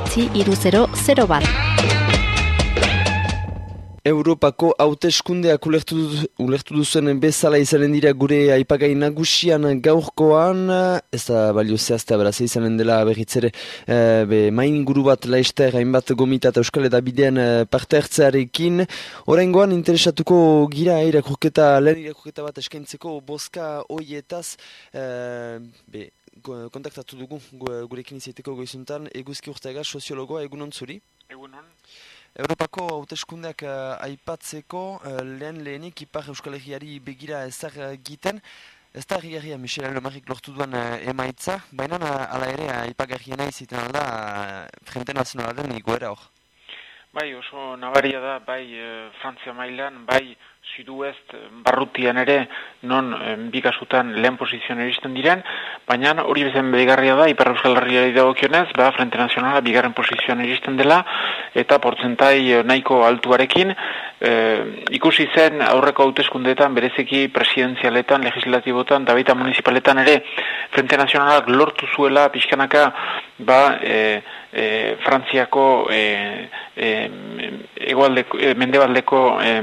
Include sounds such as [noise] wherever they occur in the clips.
bederatzi iru zero zero bat. Europako hauteskundeak ulertu, ulertu duzen bezala izanen dira gure aipagai nagusian gaurkoan, ez da balio zehaztea beraz izanen dela berritzere e, be, main inguru bat laizter hainbat gomita eta euskal bidean e, parte hartzearekin. Horrengoan interesatuko gira irakurketa, lehen irakurketa bat eskaintzeko boska hoietaz, e, be, kontaktatu dugu gurekin izaiteko goizuntan, eguzki urtega soziologoa egunon zuri? Egunon. Europako hauteskundeak uh, aipatzeko uh, lehen lehenik ipar Euskal Herriari begira ezar egiten. Ez da herriarria Michel Alomarrik lortu duan uh, emaitza, baina uh, ala ere uh, ipagarriena iziten alda uh, Frente Nazionalaren iguera hor. Bai, oso nabaria da, bai e, Frantzia mailan, bai Suduest barrutian ere non e, bikasutan lehen posizioan eristen diren, baina hori bezen begarria da, Ipar Euskal Herria idagokionez, ba, Frente Nazionala bigarren posizioan eristen dela, eta portzentai nahiko altuarekin, e, ikusi zen aurreko hauteskundeetan bereziki presidenzialetan, legislatibotan, eta baita municipaletan ere, Frente Nazionalak lortu zuela pixkanaka, ba, e, e, Frantziako e, e, egualdeko, e, mendebaldeko e,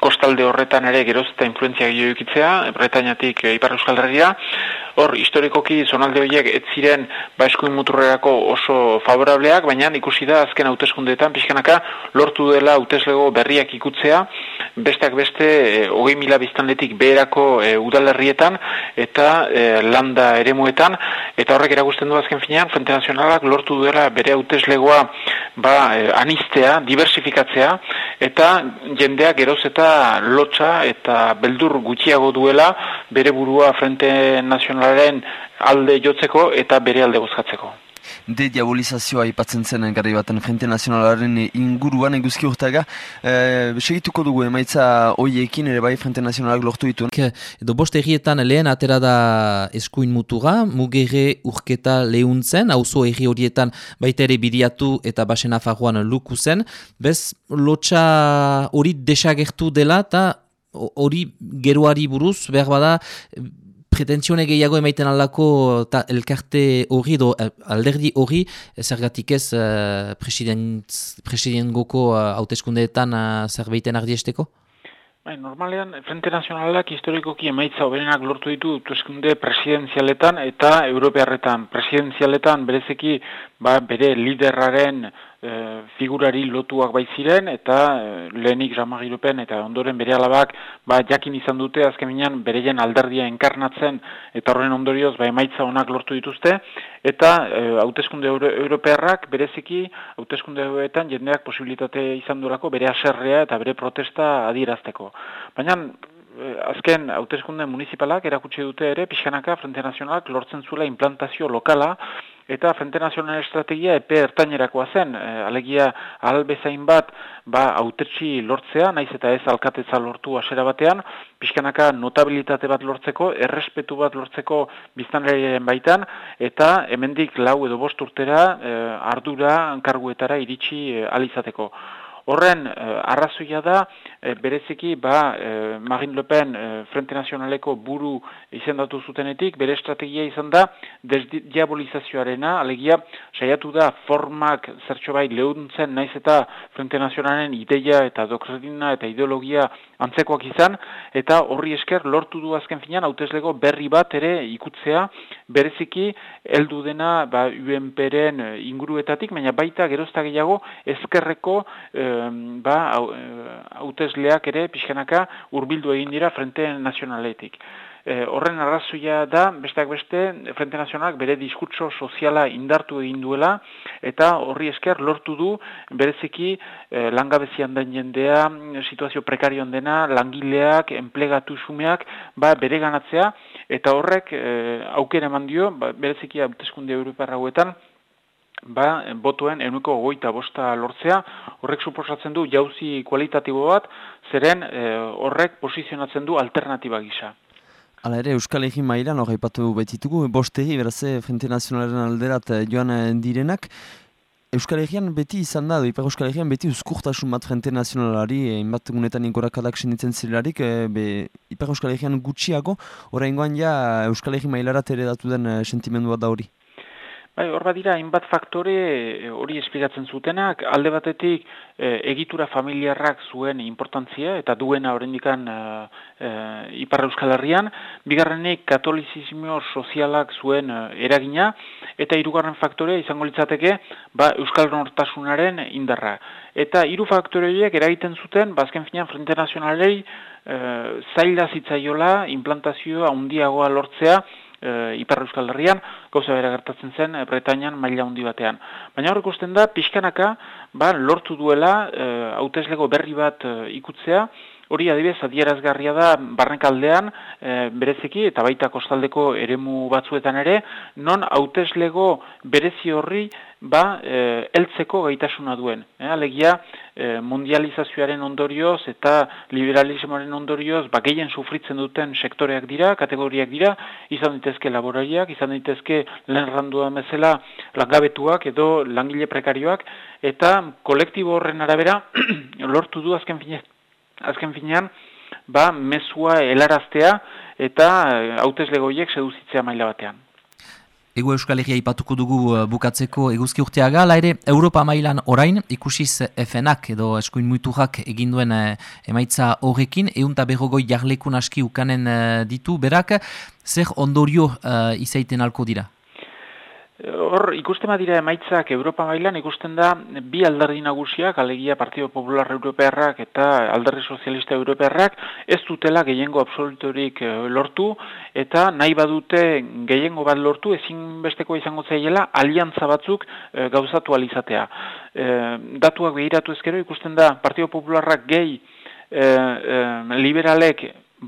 kostalde horretan ere geroz eta influenzia gehiago Bretainatik e, Ipar Euskal Herria. Hor, historikoki zonalde horiek ez ziren ba eskuin muturrerako oso favorableak, baina ikusi da azken hauteskundeetan pixkanaka lortu dela hauteslego berriak ikutzea, besteak beste e, hogei mila biztanletik beherako e, udalerrietan eta e, landa eremuetan, eta horrek eragusten du azken finean, Frente Nazionalak lortu duela bere hauteslegoa ba, eh, anistea, diversifikatzea, eta jendea geroz eta lotxa eta beldur gutxiago duela bere burua Frente Nazionalaren alde jotzeko eta bere alde gozkatzeko de diabolizazioa ipatzen zen garri baten Frente Nazionalaren inguruan eguzki urtaga. E, segituko dugu emaitza hoiekin ere bai Frente Nazionalak lortu ditu. Edo bost errietan lehen atera da eskuin mutuga, mugere urketa lehuntzen, hauzo erri horietan baita ere bidiatu eta basen afagoan luku zen. Bez, lotxa hori desagertu dela eta hori geroari buruz, behar bada, pretentsione gehiago emaiten aldako ta elkarte hori do eh, alderdi hori zergatik ez uh, president, goko uh, hauteskundeetan uh, zerbaiten ardiesteko? Bai, normalean, Frente Nazionalak historikoki emaitza oberenak lortu ditu hauteskunde presidenzialetan eta europearretan. Presidenzialetan berezeki ba, bere liderraren e, figurari lotuak bai ziren eta e, lehenik jamagirupen eta ondoren bere alabak ba, jakin izan dute azkeminan bereien alderdia enkarnatzen eta horren ondorioz ba, emaitza onak lortu dituzte eta e, hauteskunde euro, europearrak bereziki hauteskunde euroetan jendeak posibilitate izan durako bere aserrea eta bere protesta adierazteko. Baina e, azken hauteskunde municipalak erakutsi dute ere pixkanaka Frente Nazionalak lortzen zuela implantazio lokala eta Frente Nazional Estrategia epe ertainerakoa zen, e, alegia albezain bat ba, autetxi lortzea, naiz eta ez alkatetza lortu asera batean, pixkanaka notabilitate bat lortzeko, errespetu bat lortzeko biztanlearen baitan, eta hemendik lau edo bost urtera e, ardura karguetara iritsi e, alizateko. Horren eh, arrazoia da, eh, bereziki ba, eh, Marine Le Pen Frente Nazionaleko buru izendatu zutenetik, bere estrategia izan da desdiabolizazioarena, alegia saiatu da formak zertxo bai lehuntzen naiz eta Frente Nazionalen ideia eta doktrina eta ideologia antzekoak izan, eta horri esker lortu du azken finan, hauteslego berri bat ere ikutzea, bereziki heldu dena ba, UNP-ren inguruetatik, baina baita gerozta gehiago ezkerreko ba, hautesleak ere pixkanaka urbildu egin dira Frente Nazionaletik. E, horren arrazoia da, besteak beste, Frente Nazionalak bere diskurtso soziala indartu egin duela, eta horri esker lortu du bereziki e, langabezian den jendea, situazio prekarioan dena, langileak, enplegatu sumeak, ba, bere ganatzea, eta horrek e, aukera eman dio, ba, bereziki hauteskunde Europarra hauetan, ba, botuen enuko goita bosta lortzea, horrek suposatzen du jauzi kualitatibo bat, zeren e, horrek posizionatzen du alternatiba gisa. Hala ere, Euskal Egin mailan hori patu betitugu, bostegi, beraze, Frente Nazionalen alderat eh, joan eh, direnak. Euskal Herrian beti izan da, Ipar Euskal Herrian beti uzkurtasun bat Frente Nazionalari, inbat gunetan inkorakadak senitzen zirelarik, e, Ipar Euskal Herrian gutxiago, orain ja Euskal Egin mailarat ere datu den sentimendu bat da hori. Bai, hor badira, hainbat faktore eh, hori esplikatzen zutenak, alde batetik e, egitura familiarrak zuen importantzia eta duena horrendikan e, e, Ipar Euskal Herrian, bigarrenik katolizismo sozialak zuen eragina, eta hirugarren faktore izango litzateke ba, Euskal Nortasunaren indarra. Eta hiru faktore horiek eragiten zuten, bazken ba, finean Frente Nazionalei e, zaila zitzaiola implantazioa handiagoa lortzea, e, Ipar Euskal Herrian, gauza bera gertatzen zen e, Bretañan maila handi batean. Baina hor ikusten da, pixkanaka, ba, lortu duela e, berri bat e, ikutzea, Hori adibez, adierazgarria da barnekaldean e, berezeki eta baita kostaldeko eremu batzuetan ere, non hauteslego berezi horri ba e, eltzeko gaitasuna duen. E, alegia e, mundializazioaren ondorioz eta liberalismoaren ondorioz ba, gehien sufritzen duten sektoreak dira, kategoriak dira, izan ditezke laborariak, izan ditezke lehen bezala langabetuak edo langile prekarioak, eta kolektibo horren arabera [clears throat] lortu du azken finean, azken finean ba, mesua helaraztea eta hautezlegoiek seduzitzea maila batean. Ego Euskal Herria ipatuko dugu uh, bukatzeko eguzki urteaga, laire Europa mailan orain ikusiz FNak edo eskuin muiturak eginduen uh, emaitza horrekin, egun berrogoi jarlekun aski ukanen ditu, berak, zer ondorio uh, izaiten alko dira? Hor, ikusten badira emaitzak Europa mailan ikusten da bi alderdi nagusiak, alegia Partido Popular Europearrak eta alderdi Sozialista Europearrak, ez dutela gehiengo absolutorik eh, lortu, eta nahi badute gehiengo bat lortu, ezin besteko izango zaiela, aliantza batzuk e, gauzatu alizatea. E, datuak behiratu ezkero ikusten da Partido Popularrak gehi liberalek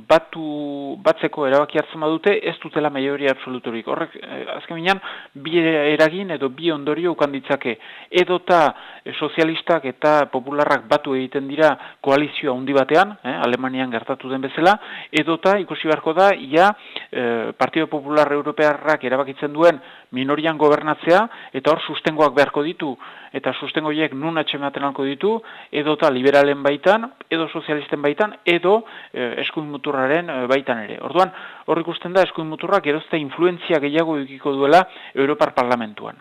batu batzeko erabaki hartzen badute ez dutela maioria absolutorik. Horrek eh, azken binean bi eragin edo bi ondorio ukan ditzake. Edota eh, sozialistak eta popularrak batu egiten dira koalizioa handi batean, eh, Alemanian gertatu den bezala, edota ikusi beharko da ia eh, Partido Popular Europearrak erabakitzen duen minorian gobernatzea eta hor sustengoak beharko ditu. Eta sustengoiek nun atxematen alko ditu? Edota liberalen baitan, edo sozialisten baitan, edo eh, eskuin muturraren eh, baitan ere. Orduan, hor ikusten da eskuin muturrak erozta influenzia gehiago dukiko duela Europar Parlamentuan.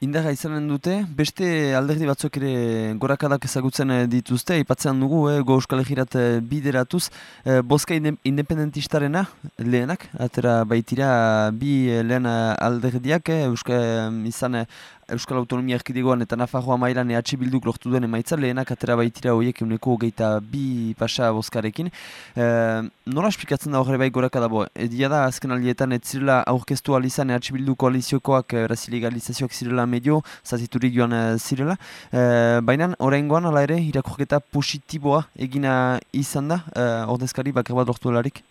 Indaga izanen dute, beste alderdi batzuk ere gorakadak ezagutzen eh, dituzte, ipatzean dugu, eh, go euskal egirat eh, bideratuz, eh, boska independentistarena lehenak, atera baitira bi lehen alderdiak, eh, euskal izan Euskal Autonomia Erkidegoan eta Nafarroa mailan EH Bilduk lortu duen emaitza, lehenak atera baitira horiek euneko geita bi pasa boskarekin. E, nola esplikatzen da horre bai goraka dago? Edia da azken aldietan ez zirela aurkeztu alizan EH Bildu koaliziokoak brazilegalizazioak zirela medio, zaziturik joan zirela. E, Baina horrein goan, ala ere, irakurketa positiboa egina izan da, e, ordezkari bakar bat lortu larik?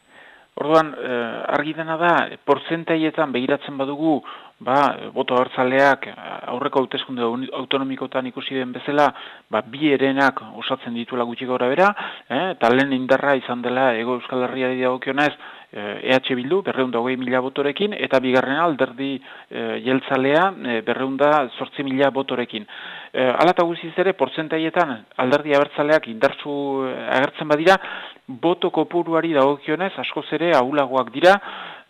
Orduan, eh, argi dena da, portzentaietan begiratzen badugu, ba, boto hartzaleak aurreko hauteskunde autonomikotan ikusi den bezala, ba, bi erenak osatzen dituela gutxi gora bera, eh, eta lehen indarra izan dela Ego Euskal Herria dagokionez, EH Bildu, berreunda hogei mila botorekin, eta bigarrena alderdi e, jeltzalea e, berreunda sortzi mila botorekin. E, Alata guziz ere, portzentaietan alderdi abertzaleak indartzu e, agertzen badira, boto kopuruari dagokionez, askoz ere, ahulagoak dira,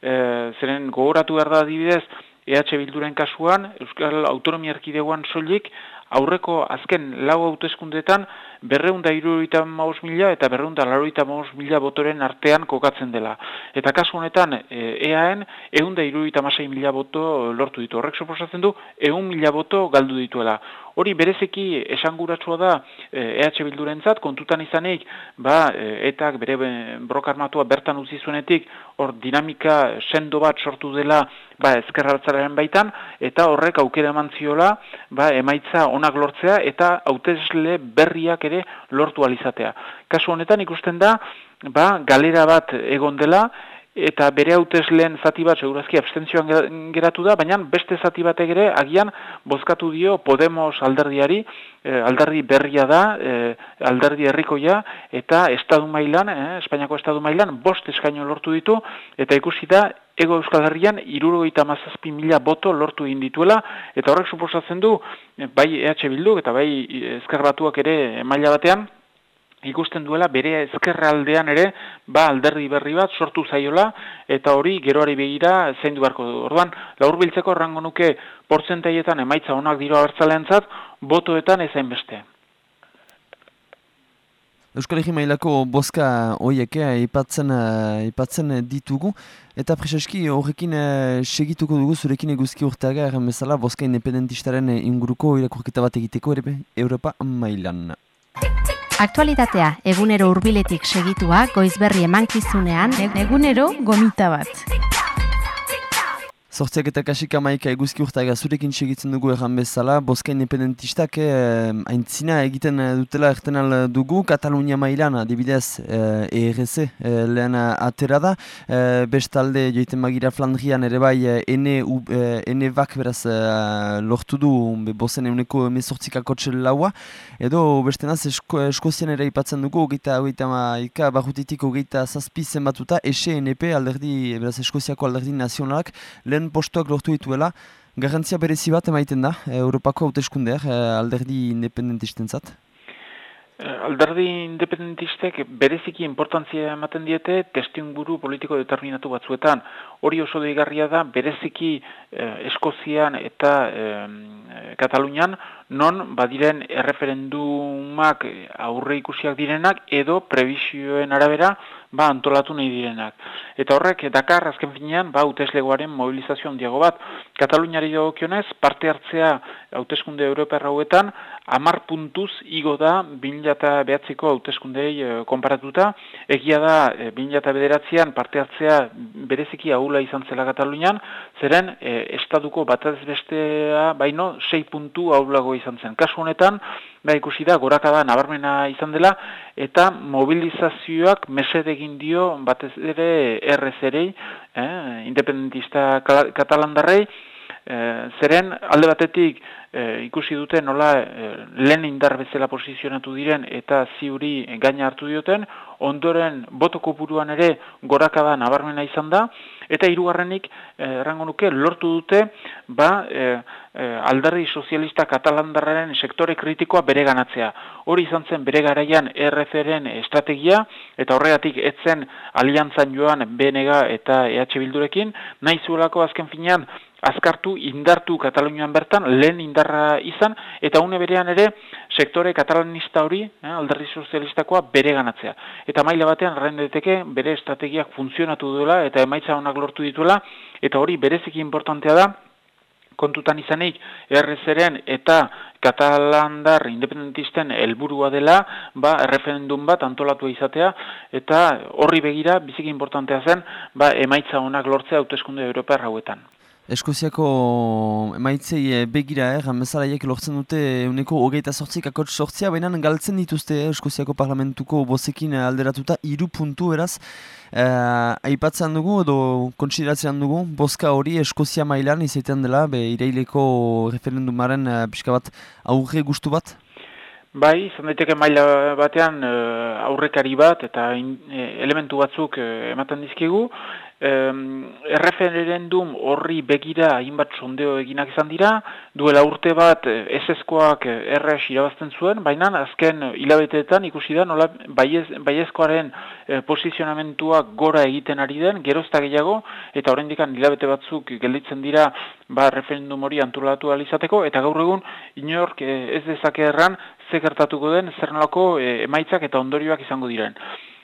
e, zeren gogoratu behar da adibidez, EH Bilduren kasuan, Euskal Autonomia Erkideguan soilik, aurreko azken lau hauteskundetan berreunda iruroita maus mila eta berreunda laroita maus mila botoren artean kokatzen dela. Eta kasu honetan EAN e eunda iruroita masai mila boto lortu ditu. Horrek suposatzen du egun mila boto galdu dituela. Hori berezeki esanguratsua da EH Bildurentzat kontutan izanik ba, e, etak bere brokarmatua bertan utzi zuenetik hor dinamika sendo bat sortu dela ba, ezkerratzaren baitan eta horrek aukera eman ziola ba, emaitza onak lortzea eta hautesle berriak ere lortu alizatea. Kasu honetan ikusten da, ba, galera bat egon dela, eta bere hautesleen zati bat segurazki abstentzioan geratu da, baina beste zati batek ere agian bozkatu dio Podemos alderdiari, eh, alderdi berria da, eh, alderdi herrikoia eta estadu mailan, eh, Espainiako estadu mailan, bost eskaino lortu ditu, eta ikusi da, Ego Euskal Herrian, irurogeita mazazpi mila boto lortu egin dituela, eta horrek suposatzen du, bai EH Bildu, eta bai ezkerbatuak ere maila batean, ikusten duela bere ezkerraldean ere ba alderdi berri bat sortu zaiola eta hori geroari begira zein du beharko du. Orduan, laur biltzeko errango nuke portzentaietan emaitza onak dira abertzaleantzat, botoetan ezain beste. Euskal Herri mailako boska horiek ipatzen, ipatzen ditugu. Eta preseski horrekin segituko dugu zurekin eguzki urteaga erren bezala boska independentistaren inguruko irakurketa bat egiteko ere Europa mailan. Aktualitatea egunero hurbiletik segitua goizberri emankizunean egunero gomita bat. Zortziak eta kasik amaika eguzki urtaga zurekin segitzen dugu erran bezala, boska independentistak eh, aintzina egiten dutela erten dugu, Katalunia mailan, adibidez, eh, ERC eh, lehen atera da, eh, bestalde joiten magira Flandrian ere bai eh, ene, eh, ene bak beraz eh, lortu du be, bozen euneko emezortzikako laua, edo beste naz esko, eskozian ere ipatzen dugu, ogeita, ogeita maika, barrutitik ogeita zazpi zenbatuta, SNP alderdi, beraz eskoziako alderdi nazionalak, lehen postuak lortu dituela, garrantzia berezi bat emaiten da, eh, Europako hauteskundeak eh, alderdi independentisten zat? Eh, alderdi independentistek bereziki importantzia ematen diete testinguru politiko determinatu batzuetan. Hori oso deigarria da bereziki Eskozian eta Katalunian non badiren erreferendumak aurre ikusiak direnak edo prebisioen arabera ba antolatu nahi direnak. Eta horrek Dakar azken finean ba hauteslegoaren mobilizazio handiago bat. Kataluniari dagokionez parte hartzea hauteskunde Europa hauetan 10 puntuz igo da 2009ko hauteskundei e, konparatuta. Egia da e, 2009an parte hartzea bereziki ahula izan zela Katalunian, zeren e, estatuko batez bestea baino 6 puntu ahulago izan zen. Kasu honetan, ba ikusi da gorakada nabarmena izan dela eta mobilizazioak mesede egin dio batez ere RZ-rei, eh, independentista katalandarrei, eh, zeren alde batetik eh, ikusi dute nola eh, lehen indar bezala posizionatu diren eta ziuri gaina hartu dioten, ondoren botoko buruan ere gorakada nabarmena izan da, eta hirugarrenik eh, errango nuke lortu dute ba, eh, eh, aldarri sozialista katalandarraren sektore kritikoa bere ganatzea. Hori izan zen bere garaian RFren estrategia, eta horregatik etzen aliantzan joan BNG eta EH Bildurekin, nahi zuelako azken finean azkartu, indartu Katalunian bertan, lehen indarra izan, eta une berean ere, sektore katalanista hori, eh, alderdi sozialistakoa, bere ganatzea. Eta maila batean, rendeteke, bere estrategiak funtzionatu duela, eta emaitza honak lortu dituela, eta hori bereziki importantea da, kontutan izanik, errezeren eta katalandar independentisten helburua dela, ba, referendum bat antolatu izatea, eta horri begira, biziki importantea zen, ba, emaitza honak lortzea hauteskunde Europa hauetan. Eskoziako emaitzei eh, begira, eh, bezalaiek lortzen dute uneko hogeita sortzik akotz sortzia, baina galtzen dituzte eh, Eskoziako parlamentuko bozekin alderatuta iru puntu eraz. Eh, aipatzen dugu edo kontsideratzen dugu, boska hori Eskozia mailan izaiten dela, be ireileko referendumaren eh, pixka bat aurre gustu bat? Bai, izan daiteke maila batean uh, aurrekari bat eta elementu batzuk ematen dizkigu erreferendum horri begira hainbat sondeo eginak izan dira, duela urte bat eseskoak erreas irabazten zuen, baina azken hilabeteetan ikusi da nola baiezkoaren e, posizionamentuak gora egiten ari den, gerozta gehiago, eta horrendikan hilabete batzuk gelditzen dira ba, referendum hori antolatu alizateko, eta gaur egun inork e, ez dezake erran zekertatuko den zer nolako e, emaitzak eta ondorioak izango diren.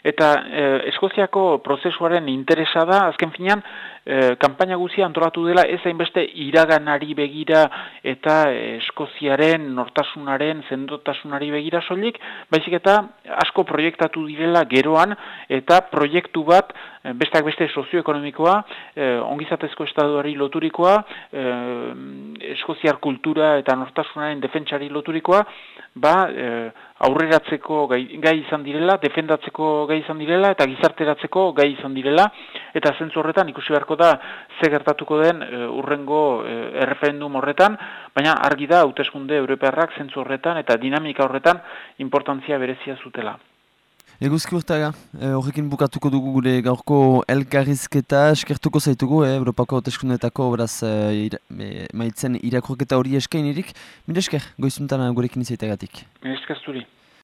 Eta eh, Eskoziako prozesuaren interesa da, azken finean, eh, kanpaina guzia antolatu dela ez hainbeste iraganari begira eta Eskoziaren nortasunaren zendotasunari begira soilik, baizik eta asko proiektatu direla geroan eta proiektu bat eh, besteak beste sozioekonomikoa, eh, ongizatezko estaduari loturikoa, eh, Eskoziar kultura eta nortasunaren defentsari loturikoa, ba, eh, aurreratzeko gai, gai izan direla, defendatzeko gai izan direla eta gizarteratzeko gai izan direla eta zentzu horretan ikusi beharko da ze gertatuko den e, urrengo e, erreferendum horretan, baina argi da hauteskunde europearrak zentzu horretan eta dinamika horretan importantzia berezia zutela. Eguzki urtaga, eh, horrekin bukatuko dugu gure gaurko elkarrizketa, eskertuko zaitugu, eh, Europako oteskundetako, beraz, eh, ira, eh, maitzen irakurketa hori eskainirik. Mire esker, goizuntan gurekin izaitagatik. Mire esker zuri.